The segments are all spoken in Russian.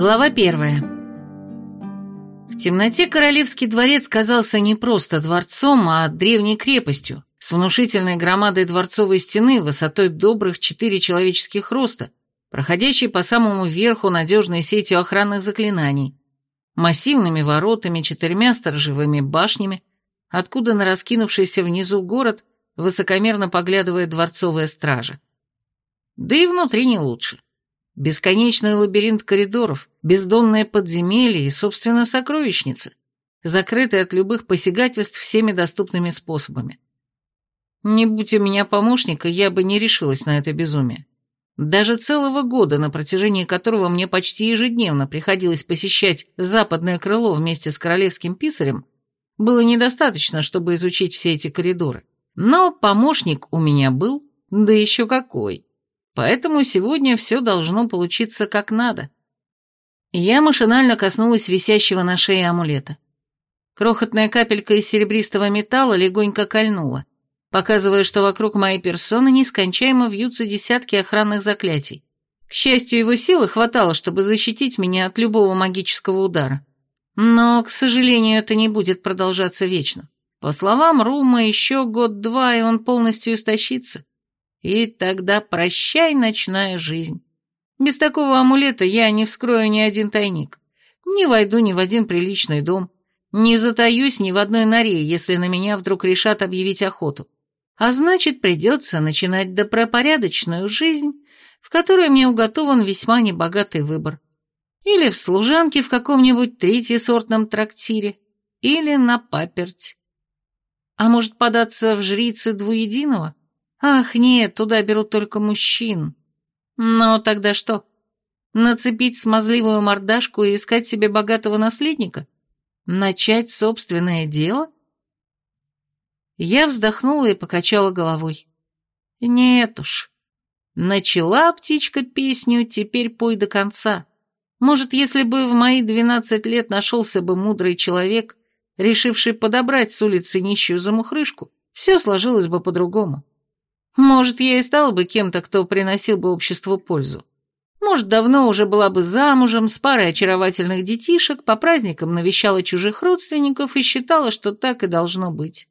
Глава первая. В темноте королевский дворец казался не просто дворцом, а древней крепостью, с внушительной громадой дворцовой стены высотой добрых четыре человеческих роста, проходящей по самому верху надежной сетью охранных заклинаний, массивными воротами, четырьмя сторожевыми башнями, откуда на раскинувшийся внизу город высокомерно поглядывает дворцовая стража. Да и внутри не лучше. Бесконечный лабиринт коридоров, бездонное подземелье и, собственно, сокровищница, закрытые от любых посягательств всеми доступными способами. Не будь у меня помощника, я бы не решилась на это безумие. Даже целого года, на протяжении которого мне почти ежедневно приходилось посещать западное крыло вместе с королевским писарем, было недостаточно, чтобы изучить все эти коридоры. Но помощник у меня был, да еще какой. Поэтому сегодня все должно получиться как надо. Я машинально коснулась висящего на шее амулета. Крохотная капелька из серебристого металла легонько кольнула, показывая, что вокруг моей персоны нескончаемо вьются десятки охранных заклятий. К счастью, его силы хватало, чтобы защитить меня от любого магического удара. Но, к сожалению, это не будет продолжаться вечно. По словам Рума, еще год-два, и он полностью истощится. И тогда прощай, ночная жизнь. Без такого амулета я не вскрою ни один тайник, не войду ни в один приличный дом, не затаюсь ни в одной норе, если на меня вдруг решат объявить охоту. А значит, придется начинать добропорядочную жизнь, в которой мне уготован весьма небогатый выбор. Или в служанке в каком-нибудь третьесортном трактире, или на паперть. А может податься в жрицы двуединого? Ах, нет, туда берут только мужчин. Но тогда что? Нацепить смазливую мордашку и искать себе богатого наследника? Начать собственное дело? Я вздохнула и покачала головой. Нет уж. Начала птичка песню, теперь пой до конца. Может, если бы в мои двенадцать лет нашелся бы мудрый человек, решивший подобрать с улицы нищую замухрышку, все сложилось бы по-другому. Может, я и стала бы кем-то, кто приносил бы обществу пользу. Может, давно уже была бы замужем, с парой очаровательных детишек, по праздникам навещала чужих родственников и считала, что так и должно быть.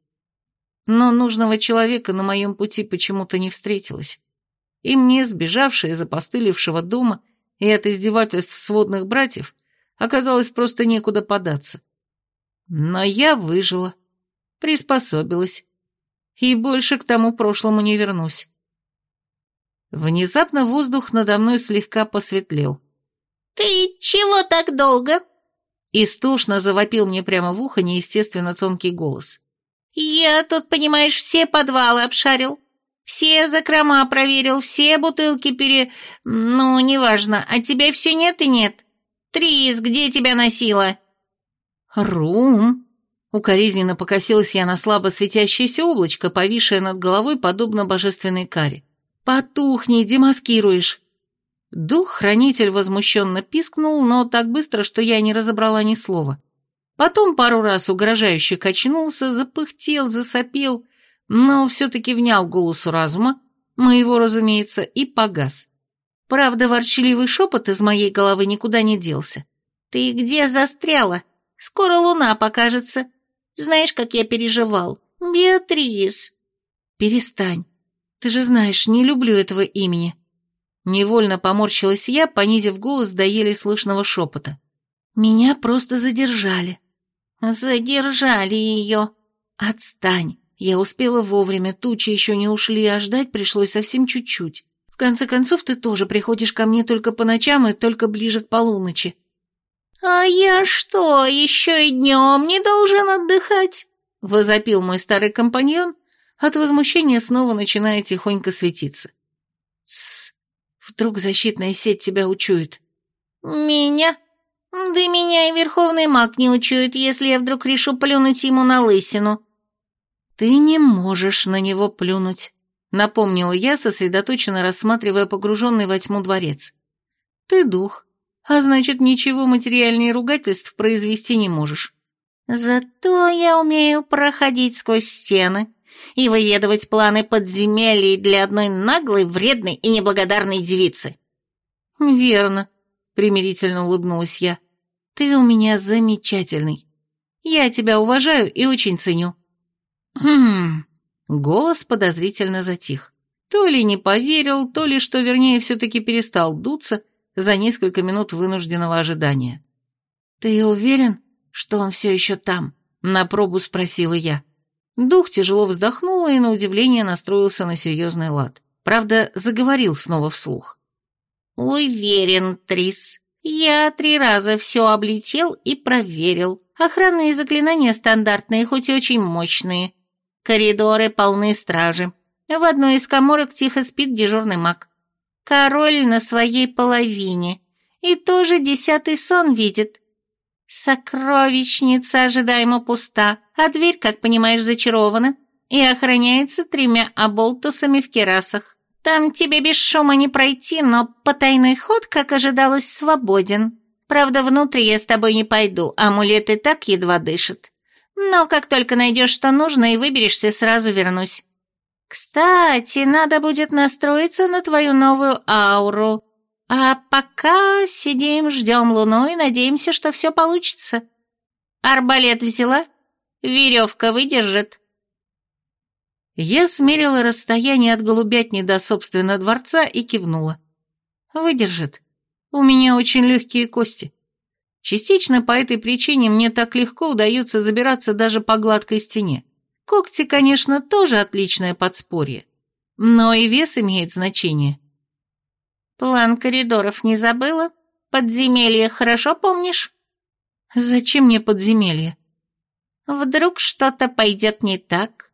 Но нужного человека на моем пути почему-то не встретилось. И мне, сбежавшей из опостылевшего дома и от издевательств сводных братьев, оказалось просто некуда податься. Но я выжила, приспособилась, и больше к тому прошлому не вернусь. Внезапно воздух надо мной слегка посветлел. «Ты чего так долго?» Истошно завопил мне прямо в ухо неестественно тонкий голос. «Я тут, понимаешь, все подвалы обшарил, все закрома проверил, все бутылки пере... Ну, неважно, а тебя все нет и нет. Трис, где тебя носила?» «Рум!» Укоризненно покосилась я на слабо светящееся облачко, повисшее над головой, подобно божественной каре. «Потухни, демаскируешь!» Дух-хранитель возмущенно пискнул, но так быстро, что я не разобрала ни слова. Потом пару раз угрожающе качнулся, запыхтел, засопел, но все-таки внял голосу разума, моего, разумеется, и погас. Правда, ворчливый шепот из моей головы никуда не делся. «Ты где застряла? Скоро луна покажется. Знаешь, как я переживал? Беатрис!» «Перестань. Ты же знаешь, не люблю этого имени». Невольно поморщилась я, понизив голос до еле слышного шепота. «Меня просто задержали». «Задержали ее». «Отстань. Я успела вовремя, тучи еще не ушли, а ждать пришлось совсем чуть-чуть. В конце концов, ты тоже приходишь ко мне только по ночам и только ближе к полуночи». «А я что, еще и днем не должен отдыхать?» — возопил мой старый компаньон, от возмущения снова начиная тихонько светиться. «Тссс, вдруг защитная сеть тебя учует». «Меня? Да меня и верховный маг не учует, если я вдруг решу плюнуть ему на лысину». «Ты не можешь на него плюнуть», — напомнила я, сосредоточенно рассматривая погруженный во тьму дворец. «Ты дух, а значит, ничего материальнее ругательств произвести не можешь. Зато я умею проходить сквозь стены и выведывать планы подземелий для одной наглой, вредной и неблагодарной девицы. Верно. примирительно улыбнулась я. «Ты у меня замечательный. Я тебя уважаю и очень ценю». «Хм...» Голос подозрительно затих. То ли не поверил, то ли, что вернее, все-таки перестал дуться за несколько минут вынужденного ожидания. «Ты уверен, что он все еще там?» — на пробу спросила я. Дух тяжело вздохнул и, на удивление, настроился на серьезный лад. Правда, заговорил снова вслух. «Уверен, Трис. Я три раза все облетел и проверил. Охранные заклинания стандартные, хоть и очень мощные. Коридоры полны стражи. В одной из коморок тихо спит дежурный маг. Король на своей половине. И тоже десятый сон видит. Сокровищница ожидаемо пуста, а дверь, как понимаешь, зачарована и охраняется тремя оболтусами в керасах. Там тебе без шума не пройти, но потайной ход, как ожидалось, свободен. Правда, внутрь я с тобой не пойду, амулет и так едва дышит. Но как только найдешь, что нужно, и выберешься, сразу вернусь. Кстати, надо будет настроиться на твою новую ауру. А пока сидим, ждем луну и надеемся, что все получится. Арбалет взяла? Веревка выдержит. Я смерила расстояние от голубятни до, собственно, дворца и кивнула. Выдержит. У меня очень легкие кости. Частично по этой причине мне так легко удается забираться даже по гладкой стене. Когти, конечно, тоже отличное подспорье, но и вес имеет значение. План коридоров не забыла? Подземелье хорошо помнишь? Зачем мне подземелье? Вдруг что-то пойдет не так?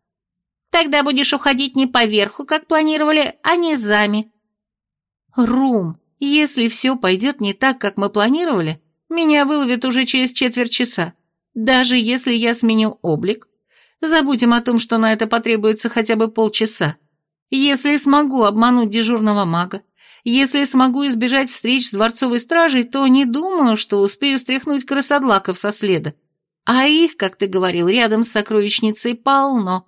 Тогда будешь уходить не по верху, как планировали, а низами. Рум, если все пойдет не так, как мы планировали, меня выловят уже через четверть часа. Даже если я сменю облик, забудем о том, что на это потребуется хотя бы полчаса. Если смогу обмануть дежурного мага, если смогу избежать встреч с дворцовой стражей, то не думаю, что успею стряхнуть красодлаков со следа. А их, как ты говорил, рядом с сокровищницей полно.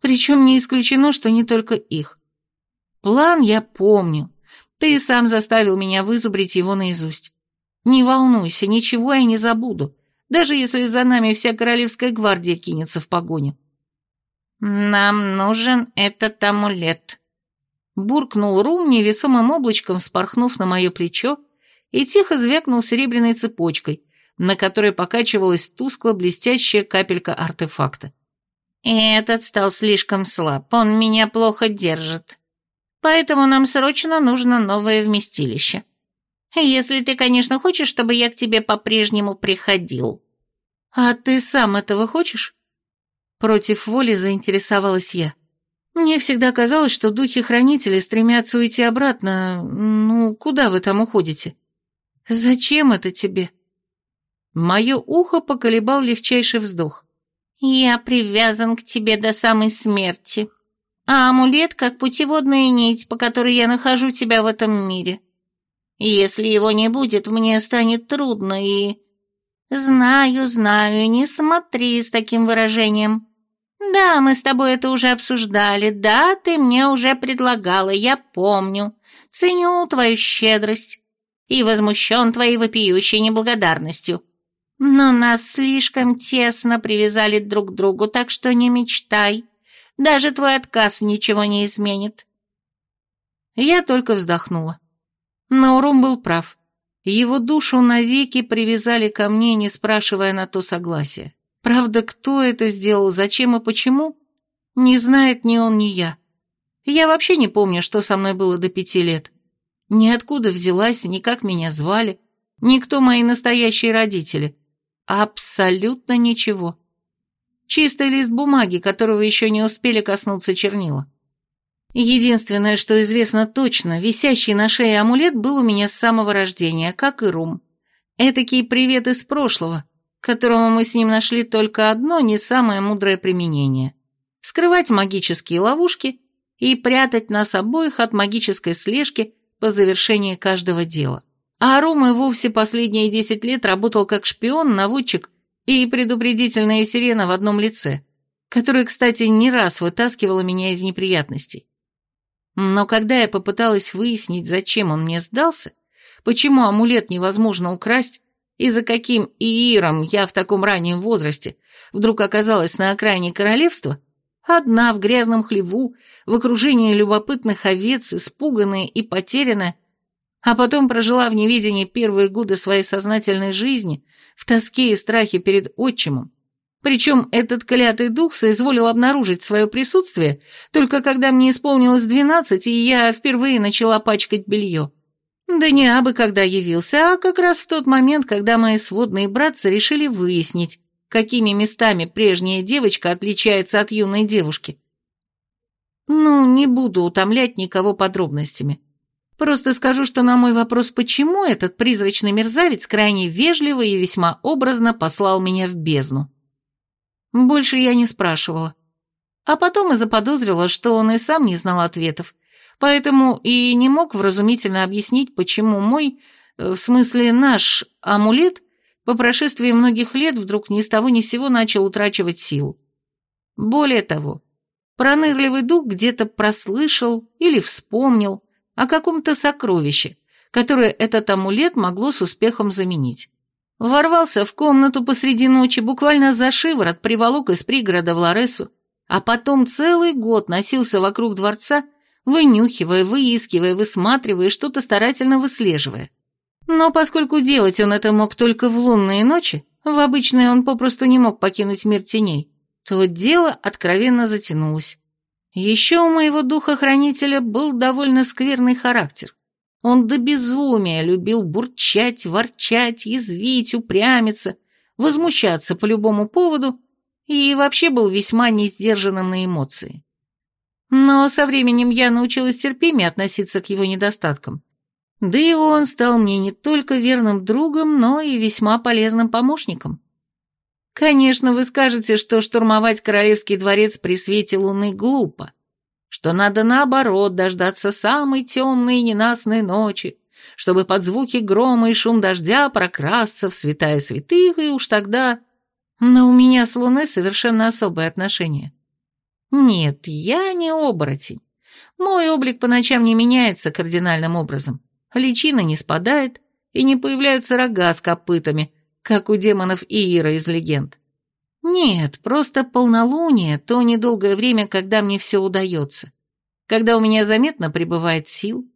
Причем не исключено, что не только их. План я помню. Ты сам заставил меня вызубрить его наизусть. Не волнуйся, ничего я не забуду, даже если за нами вся королевская гвардия кинется в погоню. Нам нужен этот амулет. Буркнул Рум невесомым облачком, вспорхнув на мое плечо, и тихо звякнул серебряной цепочкой, на которой покачивалась тускло блестящая капелька артефакта. «Этот стал слишком слаб, он меня плохо держит. Поэтому нам срочно нужно новое вместилище». Если ты, конечно, хочешь, чтобы я к тебе по-прежнему приходил. А ты сам этого хочешь? Против воли заинтересовалась я. Мне всегда казалось, что духи-хранители стремятся уйти обратно. Ну, куда вы там уходите? Зачем это тебе? Мое ухо поколебал легчайший вздох. Я привязан к тебе до самой смерти. А амулет как путеводная нить, по которой я нахожу тебя в этом мире. Если его не будет, мне станет трудно и... Знаю, знаю, не смотри с таким выражением. Да, мы с тобой это уже обсуждали, да, ты мне уже предлагала, я помню. Ценю твою щедрость и возмущен твоей вопиющей неблагодарностью. Но нас слишком тесно привязали друг к другу, так что не мечтай. Даже твой отказ ничего не изменит. Я только вздохнула. Но Урум был прав. Его душу навеки привязали ко мне, не спрашивая на то согласия. Правда, кто это сделал, зачем и почему, не знает ни он, ни я. Я вообще не помню, что со мной было до пяти лет. Ниоткуда взялась, ни как меня звали, никто мои настоящие родители. Абсолютно ничего. Чистый лист бумаги, которого еще не успели коснуться чернила. Единственное, что известно точно, висящий на шее амулет был у меня с самого рождения, как и рум. Этакий привет из прошлого, которому мы с ним нашли только одно, не самое мудрое применение. Скрывать магические ловушки и прятать нас обоих от магической слежки по завершении каждого дела. А Рум и вовсе последние десять лет работал как шпион, наводчик и предупредительная сирена в одном лице, которая, кстати, не раз вытаскивала меня из неприятностей. Но когда я попыталась выяснить, зачем он мне сдался, почему амулет невозможно украсть, и за каким ииром я в таком раннем возрасте вдруг оказалась на окраине королевства, одна в грязном хлеву, в окружении любопытных овец, испуганная и потерянная, а потом прожила в неведении первые годы своей сознательной жизни в тоске и страхе перед отчимом. Причем этот клятый дух соизволил обнаружить свое присутствие только когда мне исполнилось двенадцать, и я впервые начала пачкать белье. Да не абы когда явился, а как раз в тот момент, когда мои сводные братцы решили выяснить, какими местами прежняя девочка отличается от юной девушки. Ну, не буду утомлять никого подробностями. Просто скажу, что на мой вопрос, почему этот призрачный мерзавец крайне вежливо и весьма образно послал меня в бездну. Больше я не спрашивала. А потом и заподозрила, что он и сам не знал ответов, поэтому и не мог вразумительно объяснить, почему мой, э, в смысле наш, амулет по прошествии многих лет вдруг ни с того ни с сего начал утрачивать силу. Более того, пронырливый дух где-то прослышал или вспомнил о каком-то сокровище, которое этот амулет могло с успехом заменить. Ворвался в комнату посреди ночи, буквально за шиворот приволок из пригорода в Ларесу, а потом целый год носился вокруг дворца, вынюхивая, выискивая, высматривая что-то старательно выслеживая. Но поскольку делать он это мог только в лунные ночи, в обычные он попросту не мог покинуть мир теней, то дело откровенно затянулось. Еще у моего духа-хранителя был довольно скверный характер. Он до безумия любил бурчать, ворчать, язвить, упрямиться, возмущаться по любому поводу и вообще был весьма несдержанным на эмоции. Но со временем я научилась терпимее относиться к его недостаткам. Да и он стал мне не только верным другом, но и весьма полезным помощником. Конечно, вы скажете, что штурмовать королевский дворец при свете луны глупо, что надо наоборот дождаться самой темной и ненастной ночи, чтобы под звуки грома и шум дождя прокрасться в святая святых, и уж тогда... Но у меня с луной совершенно особое отношение. Нет, я не оборотень. Мой облик по ночам не меняется кардинальным образом личина не спадает и не появляются рога с копытами, как у демонов Иира из легенд. Нет, просто полнолуние, то недолгое время, когда мне все удается, когда у меня заметно прибывает сил,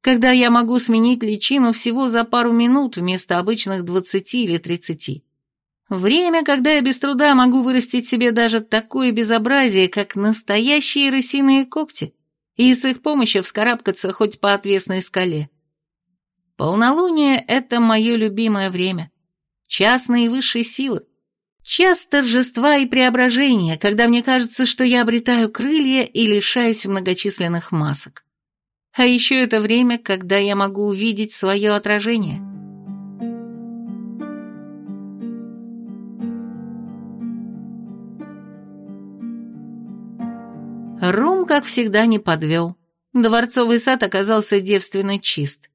когда я могу сменить личину всего за пару минут вместо обычных двадцати или тридцати. Время, когда я без труда могу вырастить себе даже такое безобразие, как настоящие рысиные когти, и с их помощью вскарабкаться хоть по отвесной скале. Полнолуние — это мое любимое время. Час наивысшей силы. Час торжества и преображения, когда мне кажется, что я обретаю крылья и лишаюсь многочисленных масок. А еще это время, когда я могу увидеть свое отражение. Рум, как всегда, не подвел. Дворцовый сад оказался девственно чист.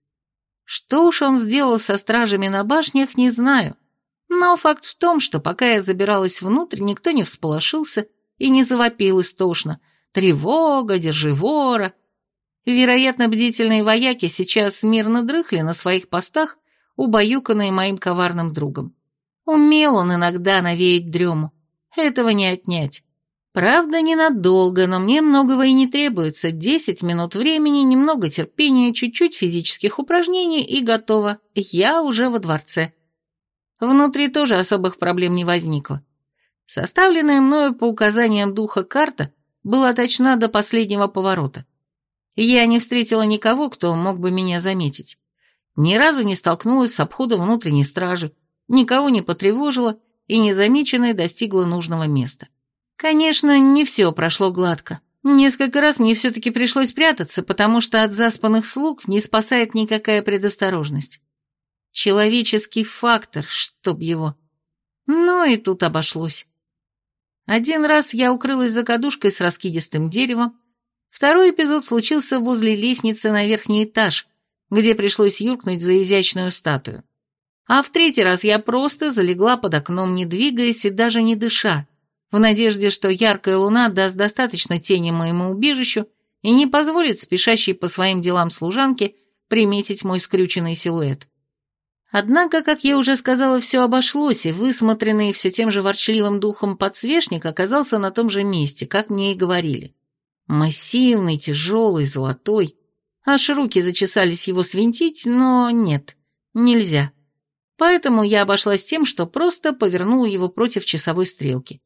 Что уж он сделал со стражами на башнях, не знаю. Но факт в том, что пока я забиралась внутрь, никто не всполошился и не завопил истошно. «Тревога! Держи вора!» Вероятно, бдительные вояки сейчас мирно дрыхли на своих постах, убаюканные моим коварным другом. Умел он иногда навеять дрему. Этого не отнять. Правда, ненадолго, но мне многого и не требуется. Десять минут времени, немного терпения, чуть-чуть физических упражнений и готово. Я уже во дворце. Внутри тоже особых проблем не возникло. Составленная мною по указаниям духа карта была точна до последнего поворота. Я не встретила никого, кто мог бы меня заметить. Ни разу не столкнулась с обходом внутренней стражи, никого не потревожила и незамеченной достигла нужного места. Конечно, не все прошло гладко. Несколько раз мне все-таки пришлось прятаться, потому что от заспанных слуг не спасает никакая предосторожность. Человеческий фактор, чтоб его. Но и тут обошлось. Один раз я укрылась за кадушкой с раскидистым деревом, второй эпизод случился возле лестницы на верхний этаж, где пришлось юркнуть за изящную статую. А в третий раз я просто залегла под окном, не двигаясь и даже не дыша, в надежде, что яркая луна даст достаточно тени моему убежищу и не позволит спешащей по своим делам служанке приметить мой скрюченный силуэт. Однако, как я уже сказала, все обошлось, и высмотренный все тем же ворчливым духом подсвечник оказался на том же месте, как мне и говорили. Массивный, тяжелый, золотой. Аж руки зачесались его свинтить, но нет, нельзя. Поэтому я обошлась тем, что просто повернула его против часовой стрелки.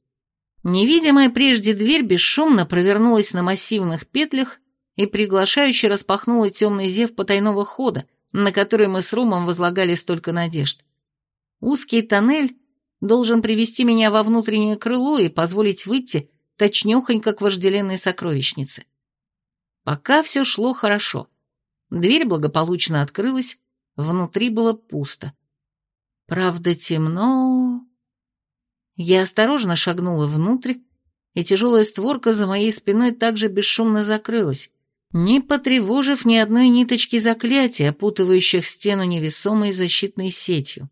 Невидимая прежде дверь бесшумно провернулась на массивных петлях и приглашающе распахнула темный зев потайного хода, на который мы с Румом возлагали столько надежд. Узкий тоннель должен привести меня во внутреннее крыло и позволить выйти точнёхонько к вожделенной сокровищнице. Пока все шло хорошо. Дверь благополучно открылась, внутри было пусто. Правда, темно... Я осторожно шагнула внутрь, и тяжелая створка за моей спиной также бесшумно закрылась, не потревожив ни одной ниточки заклятия, опутывающих стену невесомой защитной сетью.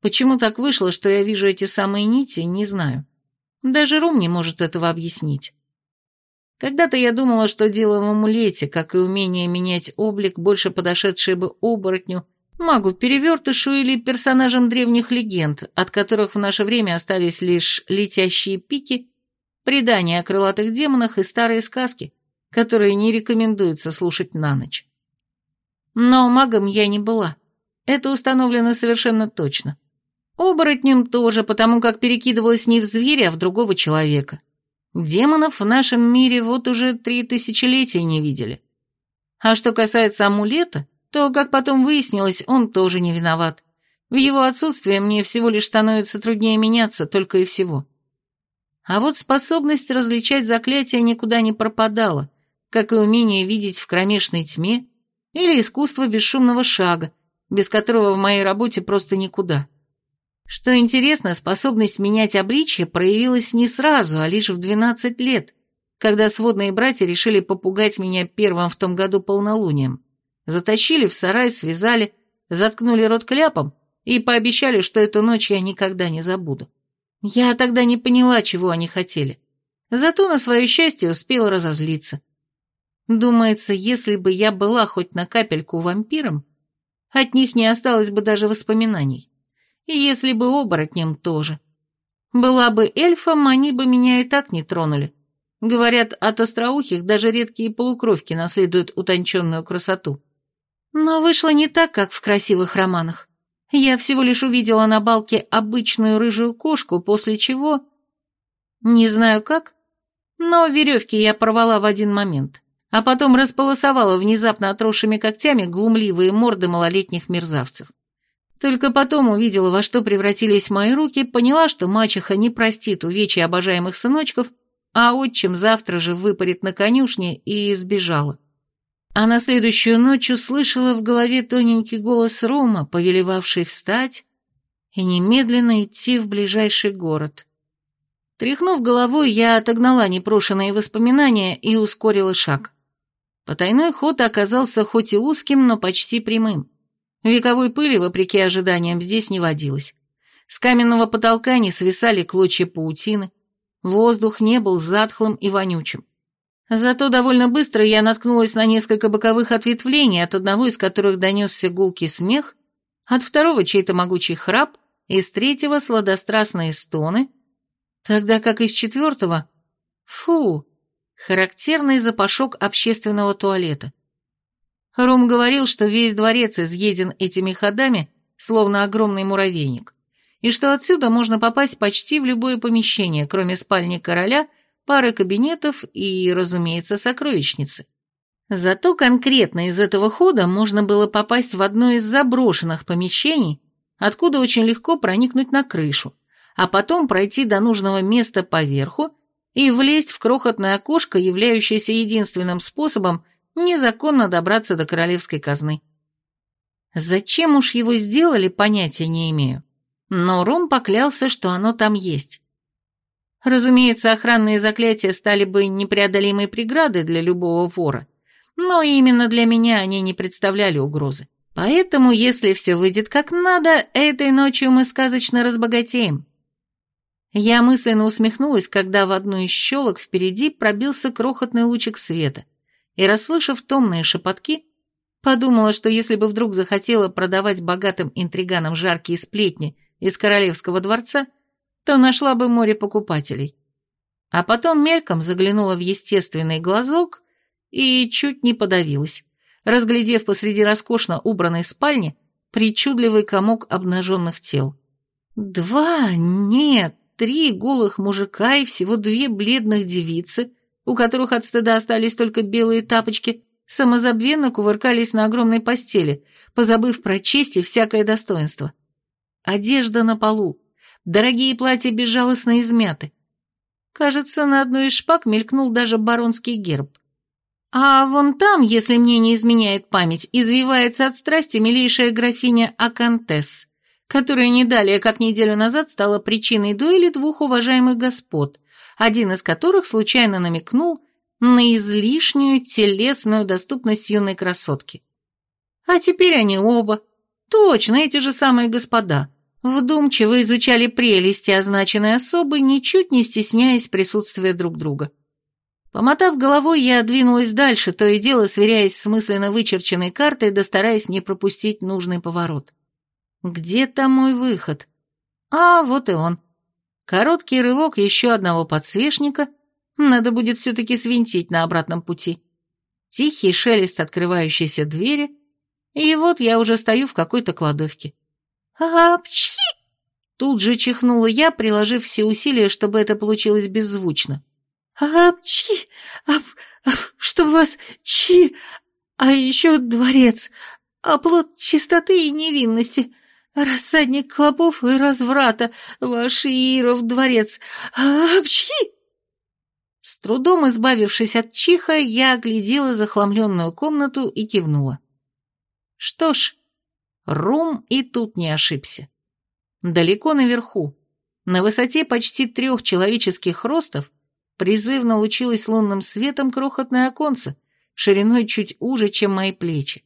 Почему так вышло, что я вижу эти самые нити, не знаю. Даже Рум не может этого объяснить. Когда-то я думала, что дело в амулете, как и умение менять облик, больше подошедшее бы оборотню, магу-перевертышу или персонажам древних легенд, от которых в наше время остались лишь летящие пики, предания о крылатых демонах и старые сказки, которые не рекомендуется слушать на ночь. Но магом я не была. Это установлено совершенно точно. Оборотнем тоже, потому как перекидывалась не в зверя, а в другого человека. Демонов в нашем мире вот уже три тысячелетия не видели. А что касается амулета, то, как потом выяснилось, он тоже не виноват. В его отсутствие мне всего лишь становится труднее меняться, только и всего. А вот способность различать заклятия никуда не пропадала, как и умение видеть в кромешной тьме или искусство бесшумного шага, без которого в моей работе просто никуда. Что интересно, способность менять обличье проявилась не сразу, а лишь в 12 лет, когда сводные братья решили попугать меня первым в том году полнолунием. Затащили в сарай, связали, заткнули рот кляпом и пообещали, что эту ночь я никогда не забуду. Я тогда не поняла, чего они хотели. Зато на свое счастье успела разозлиться. Думается, если бы я была хоть на капельку вампиром, от них не осталось бы даже воспоминаний. И если бы оборотнем тоже. Была бы эльфом, они бы меня и так не тронули. Говорят, от остроухих даже редкие полукровки наследуют утонченную красоту. Но вышло не так, как в красивых романах. Я всего лишь увидела на балке обычную рыжую кошку, после чего... Не знаю как, но веревки я порвала в один момент, а потом располосовала внезапно отросшими когтями глумливые морды малолетних мерзавцев. Только потом увидела, во что превратились мои руки, поняла, что мачеха не простит увечья обожаемых сыночков, а отчим завтра же выпарит на конюшне и сбежала. А на следующую ночь услышала в голове тоненький голос Рома, повелевавший встать и немедленно идти в ближайший город. Тряхнув головой, я отогнала непрошенные воспоминания и ускорила шаг. Потайной ход оказался хоть и узким, но почти прямым. Вековой пыли, вопреки ожиданиям, здесь не водилось. С каменного потолка не свисали клочья паутины. Воздух не был затхлым и вонючим. Зато довольно быстро я наткнулась на несколько боковых ответвлений, от одного из которых донесся гулкий смех, от второго чей-то могучий храп, из третьего сладострастные стоны, тогда как из четвертого... Фу! Характерный запашок общественного туалета. Рум говорил, что весь дворец изъеден этими ходами, словно огромный муравейник, и что отсюда можно попасть почти в любое помещение, кроме спальни короля, пары кабинетов и, разумеется, сокровищницы. Зато конкретно из этого хода можно было попасть в одно из заброшенных помещений, откуда очень легко проникнуть на крышу, а потом пройти до нужного места поверху и влезть в крохотное окошко, являющееся единственным способом незаконно добраться до королевской казны. Зачем уж его сделали, понятия не имею. Но Ром поклялся, что оно там есть. Разумеется, охранные заклятия стали бы непреодолимой преградой для любого вора, но именно для меня они не представляли угрозы. Поэтому, если все выйдет как надо, этой ночью мы сказочно разбогатеем. Я мысленно усмехнулась, когда в одну из щелок впереди пробился крохотный лучик света и, расслышав томные шепотки, Подумала, что если бы вдруг захотела продавать богатым интриганам жаркие сплетни из королевского дворца, то нашла бы море покупателей. А потом мельком заглянула в естественный глазок и чуть не подавилась, разглядев посреди роскошно убранной спальни причудливый комок обнаженных тел. Два, нет, три голых мужика и всего две бледных девицы, у которых от стыда остались только белые тапочки, самозабвенно кувыркались на огромной постели, позабыв про честь и всякое достоинство. Одежда на полу, дорогие платья безжалостно измяты. Кажется, на одной из шпаг мелькнул даже баронский герб. А вон там, если мне не изменяет память, извивается от страсти милейшая графиня Акантес, которая не далее, как неделю назад, стала причиной дуэли двух уважаемых господ, один из которых случайно намекнул на излишнюю телесную доступность юной красотки. А теперь они оба, точно эти же самые господа, вдумчиво изучали прелести означенной особы, ничуть не стесняясь присутствия друг друга. Помотав головой, я двинулась дальше, то и дело сверяясь с мысленно вычерченной картой, да стараясь не пропустить нужный поворот. Где там мой выход? А, вот и он. Короткий рывок еще одного подсвечника. Надо будет все-таки свинтить на обратном пути. Тихий шелест открывающейся двери. И вот я уже стою в какой-то кладовке. «Апчхи!» Тут же чихнула я, приложив все усилия, чтобы это получилось беззвучно. «Апчхи! Ап, ап, чтоб вас чи! А еще дворец! Оплот чистоты и невинности! Рассадник клопов и разврата, ваш Иров дворец! Апчхи!» С трудом избавившись от чиха, я оглядела захламленную комнату и кивнула. Что ж, Рум и тут не ошибся. Далеко наверху, на высоте почти трех человеческих ростов, призывно лучилось лунным светом крохотное оконце, шириной чуть уже, чем мои плечи.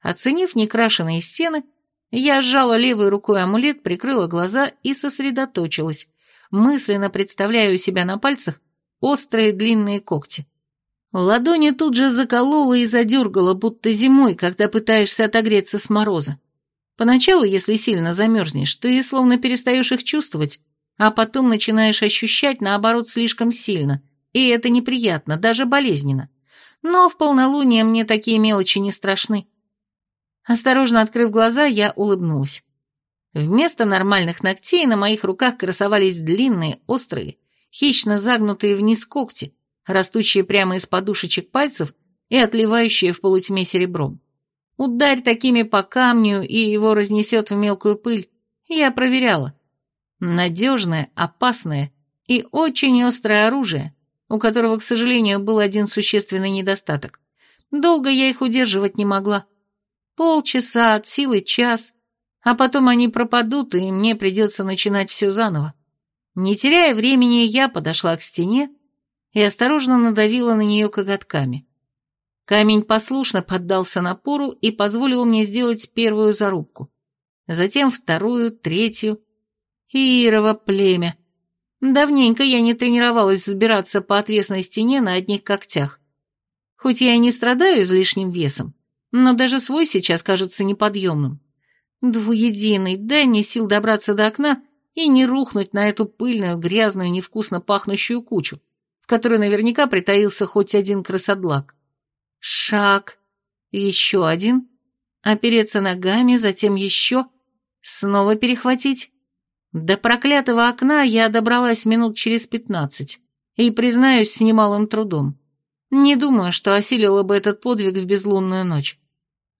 Оценив некрашенные стены, я сжала левой рукой амулет, прикрыла глаза и сосредоточилась, мысленно представляя у себя на пальцах острые длинные когти. Ладони тут же заколола и задергала, будто зимой, когда пытаешься отогреться с мороза. Поначалу, если сильно замерзнешь, ты словно перестаешь их чувствовать, а потом начинаешь ощущать, наоборот, слишком сильно, и это неприятно, даже болезненно. Но в полнолуние мне такие мелочи не страшны. Осторожно открыв глаза, я улыбнулась. Вместо нормальных ногтей на моих руках красовались длинные, острые, хищно загнутые вниз когти, растущие прямо из подушечек пальцев и отливающие в полутьме серебром. Ударь такими по камню, и его разнесет в мелкую пыль. Я проверяла. Надежное, опасное и очень острое оружие, у которого, к сожалению, был один существенный недостаток. Долго я их удерживать не могла. Полчаса, от силы час, а потом они пропадут, и мне придется начинать все заново. Не теряя времени, я подошла к стене и осторожно надавила на нее коготками. Камень послушно поддался напору и позволил мне сделать первую зарубку. Затем вторую, третью, Ирова племя. Давненько я не тренировалась взбираться по отвесной стене на одних когтях. Хоть я и не страдаю излишним весом, но даже свой сейчас кажется неподъемным. Двуединый, дай мне сил добраться до окна и не рухнуть на эту пыльную, грязную, невкусно пахнущую кучу, в которой наверняка притаился хоть один крысодлак. Шаг, еще один, опереться ногами, затем еще, снова перехватить. До проклятого окна я добралась минут через пятнадцать, и, признаюсь, с немалым трудом. Не думаю, что осилила бы этот подвиг в безлунную ночь.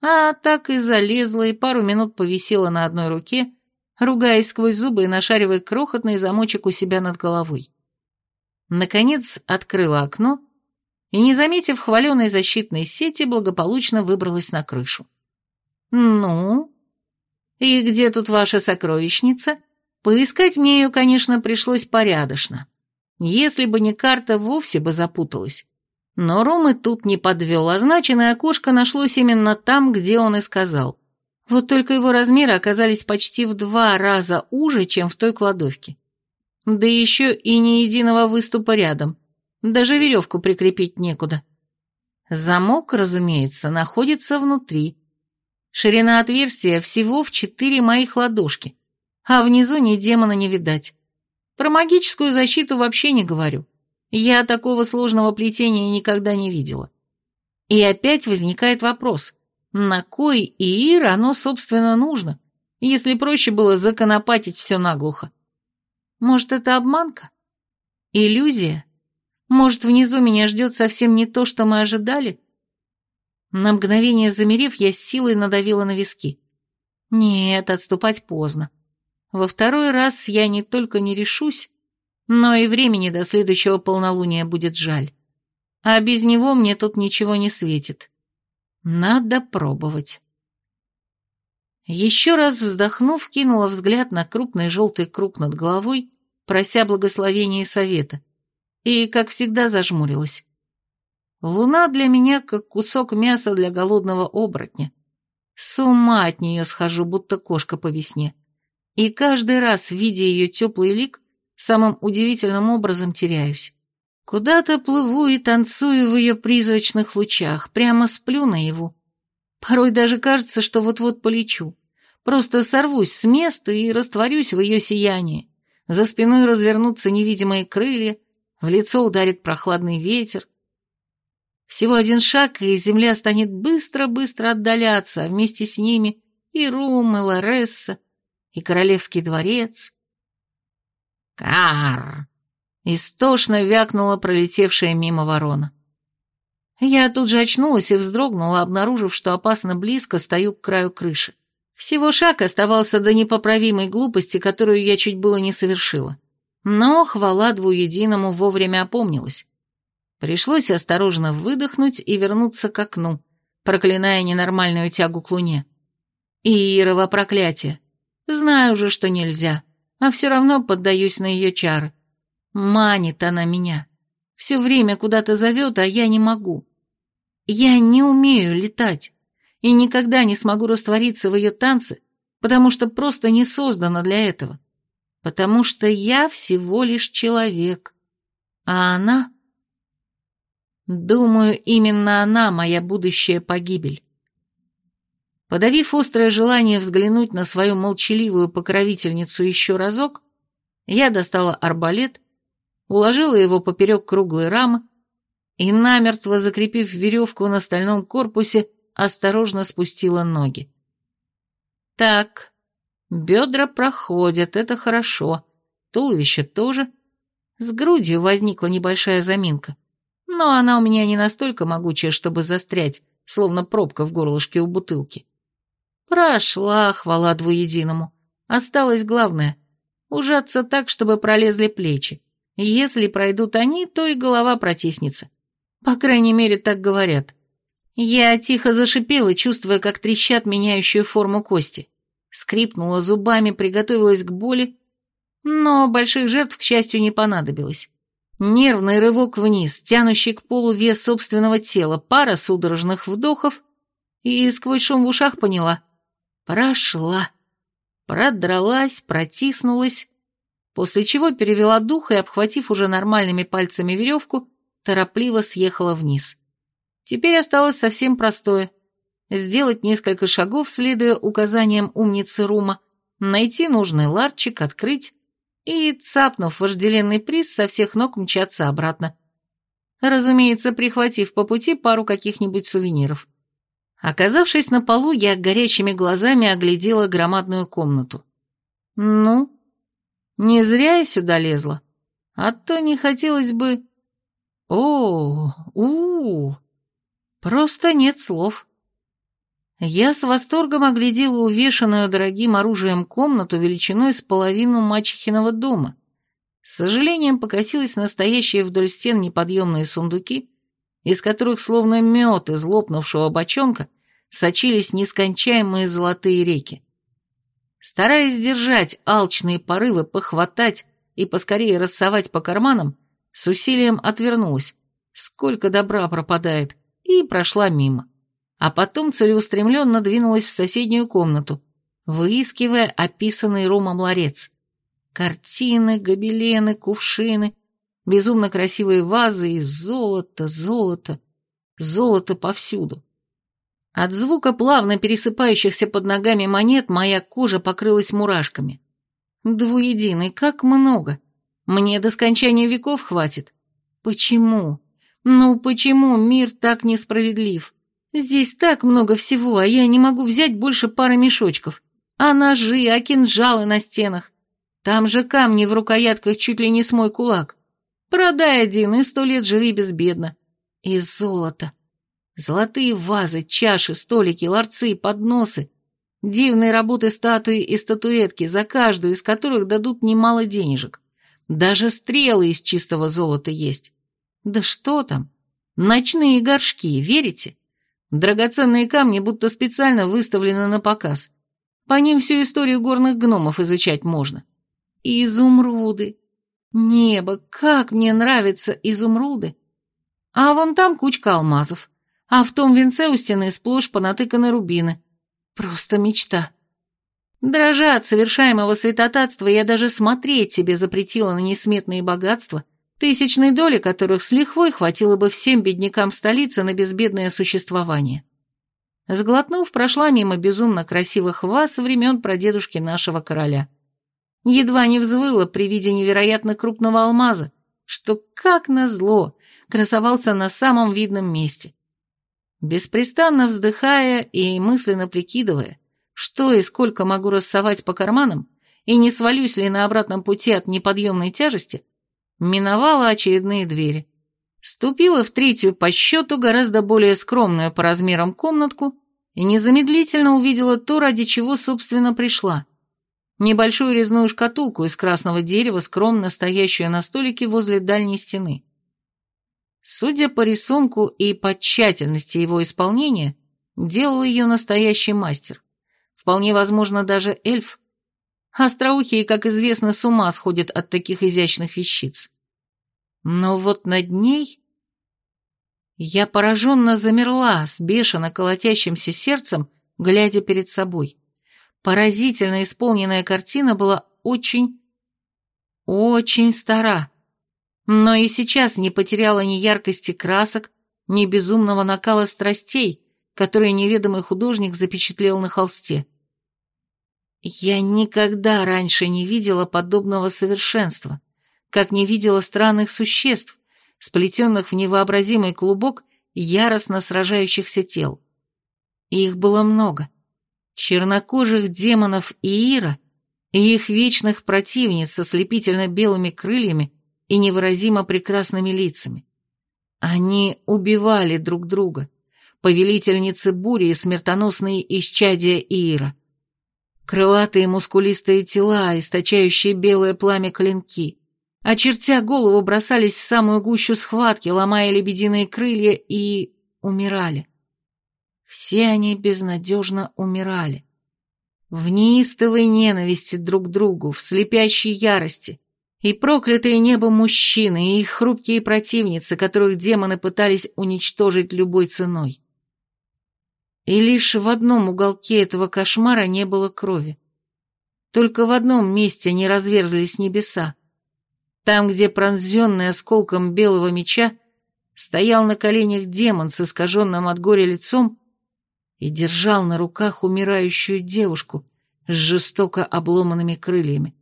А так и залезла, и пару минут повисела на одной руке, ругаясь сквозь зубы и нашаривая крохотный замочек у себя над головой. Наконец открыла окно и, не заметив хваленой защитной сети, благополучно выбралась на крышу. «Ну? И где тут ваша сокровищница?» Поискать мне ее, конечно, пришлось порядочно. Если бы не карта, вовсе бы запуталась. Но Ром и тут не подвел, означенное окошко нашлось именно там, где он и сказал. Вот только его размеры оказались почти в два раза уже, чем в той кладовке. Да еще и ни единого выступа рядом. Даже веревку прикрепить некуда. Замок, разумеется, находится внутри. Ширина отверстия всего в четыре моих ладошки, а внизу ни демона не видать. Про магическую защиту вообще не говорю. Я такого сложного плетения никогда не видела. И опять возникает вопрос, на кой Иир оно, собственно, нужно, если проще было законопатить все наглухо? Может, это обманка? Иллюзия? Может, внизу меня ждет совсем не то, что мы ожидали? На мгновение замерев, я с силой надавила на виски. Нет, отступать поздно. Во второй раз я не только не решусь, но и времени до следующего полнолуния будет жаль. А без него мне тут ничего не светит. Надо пробовать. Еще раз вздохнув, кинула взгляд на крупный желтый круг над головой, прося благословения и совета, и, как всегда, зажмурилась. Луна для меня как кусок мяса для голодного оборотня. С ума от нее схожу, будто кошка по весне. И каждый раз, видя ее теплый лик, самым удивительным образом теряюсь. Куда-то плыву и танцую в ее призрачных лучах, прямо сплю наяву. Порой даже кажется, что вот-вот полечу. Просто сорвусь с места и растворюсь в ее сиянии. За спиной развернутся невидимые крылья, в лицо ударит прохладный ветер, всего один шаг, и земля станет быстро-быстро отдаляться, а вместе с ними и Рум, и Лоресса, и Королевский дворец. «Кар!» — истошно вякнула пролетевшая мимо ворона. Я тут же очнулась и вздрогнула, обнаружив, что опасно близко стою к краю крыши. Всего шаг оставался до непоправимой глупости, которую я чуть было не совершила. Но хвала двуединому вовремя опомнилась. Пришлось осторожно выдохнуть и вернуться к окну, проклиная ненормальную тягу к луне. Иерово проклятие. Знаю же, что нельзя, а все равно поддаюсь на ее чары. Манит она меня. Все время куда-то зовет, а я не могу. Я не умею летать и никогда не смогу раствориться в ее танце, потому что просто не создана для этого. Потому что я всего лишь человек, а она Думаю, именно она моя будущая погибель. Подавив острое желание взглянуть на свою молчаливую покровительницу еще разок, я достала арбалет, уложила его поперек круглой рамы и, намертво закрепив веревку на стальном корпусе, осторожно спустила ноги. Так, бедра проходят, это хорошо, туловище тоже. С грудью возникла небольшая заминка но она у меня не настолько могучая, чтобы застрять, словно пробка в горлышке у бутылки. Прошла, хвала двуединому. Осталось главное — ужаться так, чтобы пролезли плечи. Если пройдут они, то и голова протиснется. По крайней мере, так говорят. Я тихо зашипела, чувствуя, как трещат меняющую форму кости. Скрипнула зубами, приготовилась к боли, но больших жертв, к счастью, не понадобилось. Нервный рывок вниз, тянущий к полу вес собственного тела, пара судорожных вдохов, и сквозь шум в ушах поняла. Прошла. Продралась, протиснулась, после чего перевела дух и, обхватив уже нормальными пальцами веревку, торопливо съехала вниз. Теперь осталось совсем простое. Сделать несколько шагов, следуя указаниям умницы Рума, найти нужный ларчик, открыть, и, цапнув вожделенный приз, со всех ног мчаться обратно. Разумеется, прихватив по пути пару каких-нибудь сувениров. Оказавшись на полу, я горячими глазами оглядела громадную комнату. Ну, не зря я сюда лезла, а то не хотелось бы... О, у, -у, -у. просто нет слов. Я с восторгом оглядела увешанную дорогим оружием комнату величиной с половину мачехиного дома. С сожалением покосилась настоящие вдоль стен неподъемные сундуки, из которых, словно мед из лопнувшего бочонка, сочились нескончаемые золотые реки. Стараясь сдержать алчные порывы, похватать и поскорее рассовать по карманам, с усилием отвернулась, сколько добра пропадает, и прошла мимо а потом целеустремленно двинулась в соседнюю комнату, выискивая описанный Ромом ларец. Картины, гобелены, кувшины, безумно красивые вазы из золота, золота. Золото повсюду. От звука плавно пересыпающихся под ногами монет моя кожа покрылась мурашками. Двуединый, как много. Мне до скончания веков хватит. Почему? Ну почему мир так несправедлив? Здесь так много всего, а я не могу взять больше пары мешочков. А ножи, а кинжалы на стенах. Там же камни в рукоятках чуть ли не с мой кулак. Продай один, и сто лет живи безбедно. И золото. Золотые вазы, чаши, столики, ларцы, подносы. Дивные работы статуи и статуэтки, за каждую из которых дадут немало денежек. Даже стрелы из чистого золота есть. Да что там? Ночные горшки, верите? Драгоценные камни будто специально выставлены на показ. По ним всю историю горных гномов изучать можно. И изумруды. Небо, как мне нравятся изумруды. А вон там кучка алмазов. А в том венце у стены сплошь понатыканы рубины. Просто мечта. Дрожа от совершаемого святотатства, я даже смотреть себе запретила на несметные богатства, тысячной доли которых с лихвой хватило бы всем беднякам столицы на безбедное существование. Сглотнув, прошла мимо безумно красивых ваз времен прадедушки нашего короля. Едва не взвыла при виде невероятно крупного алмаза, что, как назло, красовался на самом видном месте. Беспрестанно вздыхая и мысленно прикидывая, что и сколько могу рассовать по карманам, и не свалюсь ли на обратном пути от неподъемной тяжести, миновала очередные двери. Ступила в третью по счету, гораздо более скромную по размерам комнатку, и незамедлительно увидела то, ради чего, собственно, пришла. Небольшую резную шкатулку из красного дерева, скромно стоящую на столике возле дальней стены. Судя по рисунку и по тщательности его исполнения, делал ее настоящий мастер. Вполне возможно, даже эльф. Остроухие, как известно, с ума сходят от таких изящных вещиц. Но вот над ней... Я пораженно замерла с бешено колотящимся сердцем, глядя перед собой. Поразительно исполненная картина была очень... очень стара но и сейчас не потеряла ни яркости красок, ни безумного накала страстей, которые неведомый художник запечатлел на холсте. Я никогда раньше не видела подобного совершенства, как не видела странных существ, сплетенных в невообразимый клубок яростно сражающихся тел. Их было много. Чернокожих демонов Иира и их вечных противниц со слепительно белыми крыльями и невыразимо прекрасными лицами. Они убивали друг друга, повелительницы бури и смертоносные исчадия Иира. Крылатые мускулистые тела, источающие белое пламя клинки, очертя голову, бросались в самую гущу схватки, ломая лебединые крылья и... умирали. Все они безнадежно умирали. В неистовой ненависти друг к другу, в слепящей ярости, и проклятые небо мужчины, и их хрупкие противницы, которых демоны пытались уничтожить любой ценой. И лишь в одном уголке этого кошмара не было крови. Только в одном месте не разверзлись небеса. Там, где пронзенный осколком белого меча стоял на коленях демон с искаженным от горя лицом и держал на руках умирающую девушку с жестоко обломанными крыльями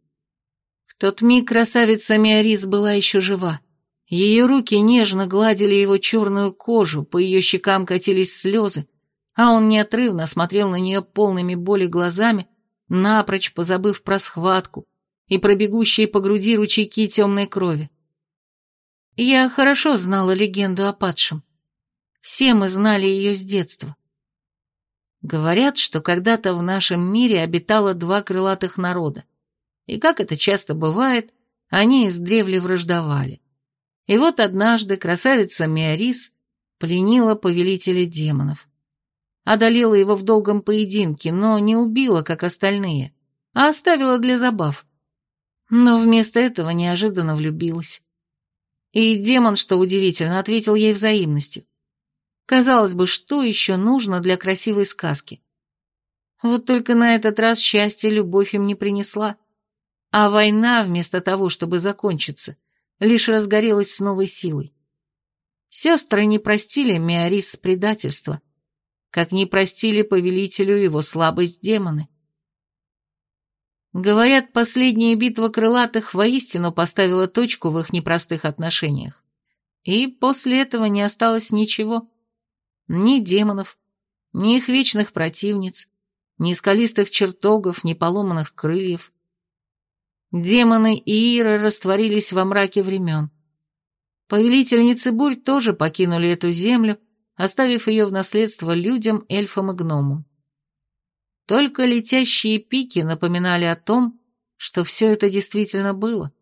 тот миг красавица Миорис была еще жива. Ее руки нежно гладили его черную кожу, по ее щекам катились слезы, а он неотрывно смотрел на нее полными боли глазами, напрочь позабыв про схватку и про бегущие по груди ручейки темной крови. Я хорошо знала легенду о падшем. Все мы знали ее с детства. Говорят, что когда-то в нашем мире обитало два крылатых народа и, как это часто бывает, они издревле враждовали. И вот однажды красавица Миорис пленила повелителя демонов. Одолела его в долгом поединке, но не убила, как остальные, а оставила для забав. Но вместо этого неожиданно влюбилась. И демон, что удивительно, ответил ей взаимностью. Казалось бы, что еще нужно для красивой сказки? Вот только на этот раз счастье любовь им не принесла. А война, вместо того, чтобы закончиться, лишь разгорелась с новой силой. Сестры не простили Меорис предательства, как не простили повелителю его слабость демоны. Говорят, последняя битва крылатых воистину поставила точку в их непростых отношениях. И после этого не осталось ничего. Ни демонов, ни их вечных противниц, ни скалистых чертогов, ни поломанных крыльев. Демоны и Ира растворились во мраке времен. Повелительницы бурь тоже покинули эту землю, оставив ее в наследство людям, эльфам и гномам. Только летящие пики напоминали о том, что все это действительно было.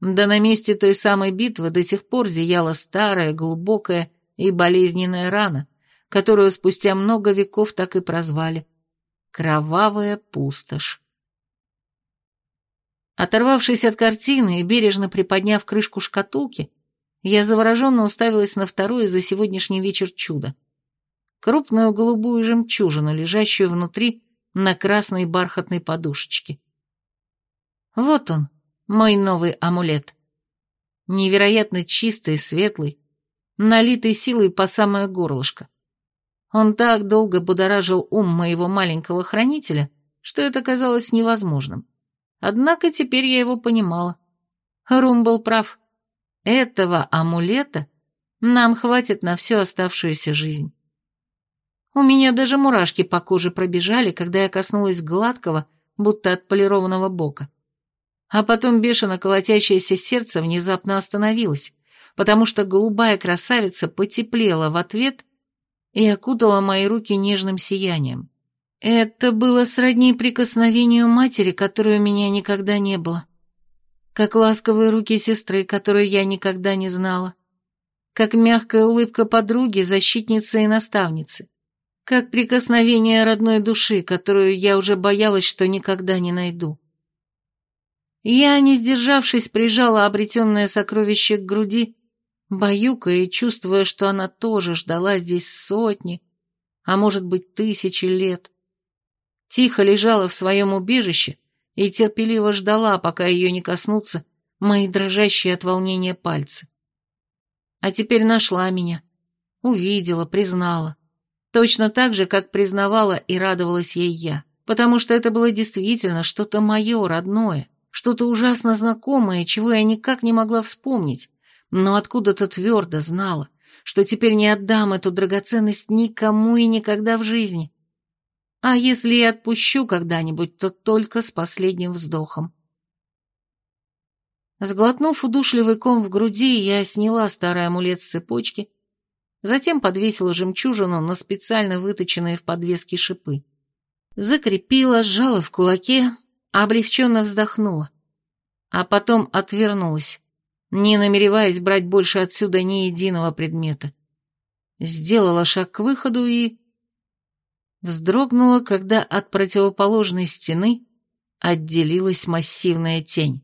Да на месте той самой битвы до сих пор зияла старая, глубокая и болезненная рана, которую спустя много веков так и прозвали «Кровавая пустошь». Оторвавшись от картины и бережно приподняв крышку шкатулки, я завороженно уставилась на второе за сегодняшний вечер чудо крупную голубую жемчужину, лежащую внутри на красной бархатной подушечке. Вот он, мой новый амулет. Невероятно чистый, светлый, налитый силой по самое горлышко. Он так долго будоражил ум моего маленького хранителя, что это казалось невозможным. Однако теперь я его понимала. Рум был прав. Этого амулета нам хватит на всю оставшуюся жизнь. У меня даже мурашки по коже пробежали, когда я коснулась гладкого, будто отполированного бока. А потом бешено колотящееся сердце внезапно остановилось, потому что голубая красавица потеплела в ответ и окутала мои руки нежным сиянием. Это было сродни прикосновению матери, которой у меня никогда не было. Как ласковые руки сестры, которую я никогда не знала. Как мягкая улыбка подруги, защитницы и наставницы как прикосновение родной души, которую я уже боялась, что никогда не найду. Я, не сдержавшись, прижала обретенное сокровище к груди, баюкая и чувствуя, что она тоже ждала здесь сотни, а может быть тысячи лет. Тихо лежала в своем убежище и терпеливо ждала, пока ее не коснутся мои дрожащие от волнения пальцы. А теперь нашла меня, увидела, признала. Точно так же, как признавала и радовалась ей я. Потому что это было действительно что-то мое, родное, что-то ужасно знакомое, чего я никак не могла вспомнить, но откуда-то твердо знала, что теперь не отдам эту драгоценность никому и никогда в жизни. А если и отпущу когда-нибудь, то только с последним вздохом. Сглотнув удушливый ком в груди, я сняла старый амулет с цепочки затем подвесила жемчужину на специально выточенные в подвеске шипы. Закрепила, сжала в кулаке, облегченно вздохнула. А потом отвернулась, не намереваясь брать больше отсюда ни единого предмета. Сделала шаг к выходу и... Вздрогнула, когда от противоположной стены отделилась массивная тень.